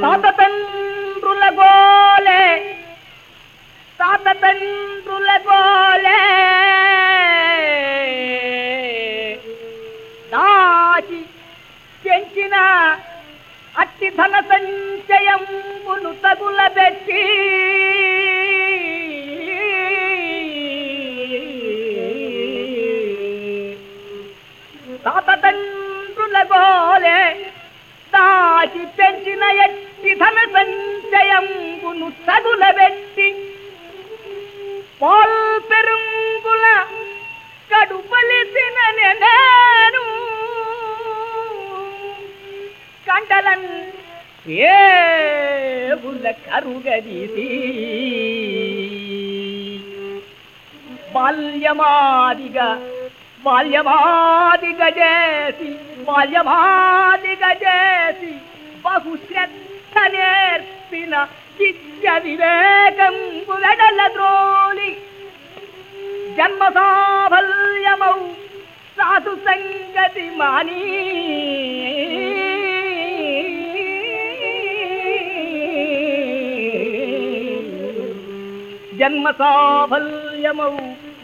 తాత తండ్రుల గోలే తాత తండ్రుల గోలే దాచి పెంచిన అట్టి ధన సంచయంబును తగులబెట్టి సంచయంబును చదుల పెట్టి పెరుంగుల కడుపలిసిన నేను కండలన్ ఏబుల కరుగదీసి బాల్యమాదిగా బాల్యమాదిగా చేసి బాల్యమాదిగా చేసి బహుశ్రద్ధ నేర్పిన విద్య వివేకం వెడల ద్రోలి జన్మ సాఫల్యమౌ సాధు సంగతి మాని. జన్మ సాఫల్యమౌ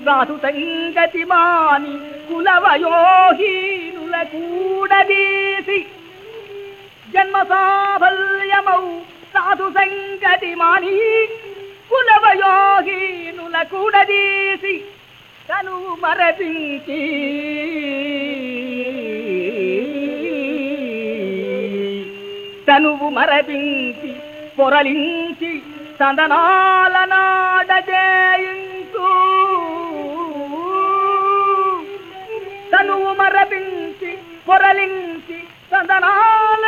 సాధు సంగతి మాని కులవయోహీనుల కూడదీసి. జన్మసాఫల్యమౌ సాధు సంగతి మాని కులవయోగీనుల కూడదీసి తను మరపించి. తనువు మరపించి పొరలించి సందనాల నాడజేయించు తనువు మరపించి పొరలించి సందనాల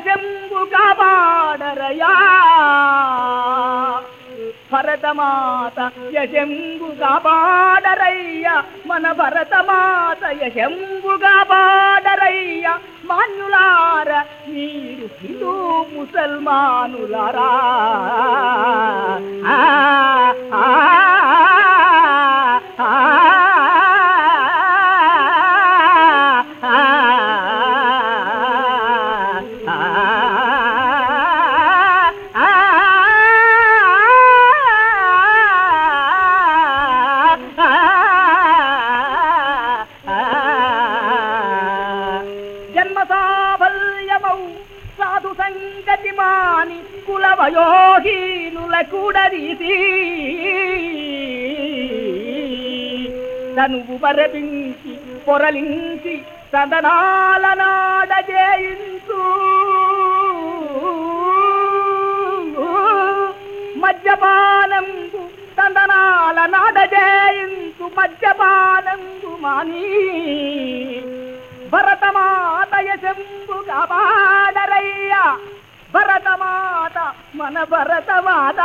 భరతమాత యశంబు కాపాడరయా భరతమాత యశంబు కాపాడరయ్య మన భరతమాత యశంబు కాపాడరయ్య మాన్యులార మీరు హిందూ ముసల్మానులారా. సంగతి మాని కులవయోహీనుల కూడదీసి తనువు మరపించి పొరలించి సదనాల నాడజేయించు మద్యపానంబు సందనాల నాడజేయించు మద్యపానంబు మాని. భరతమాత యశంబు కాపాడరయ్య భరతమాత మన భరతమాత.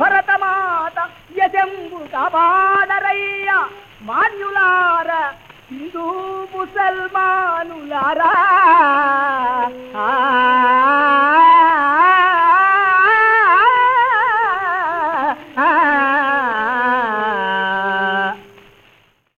భరతమాత యజంబు కాపాడరయ్య మాన్యులార హిందూ ముసల్మానులారా.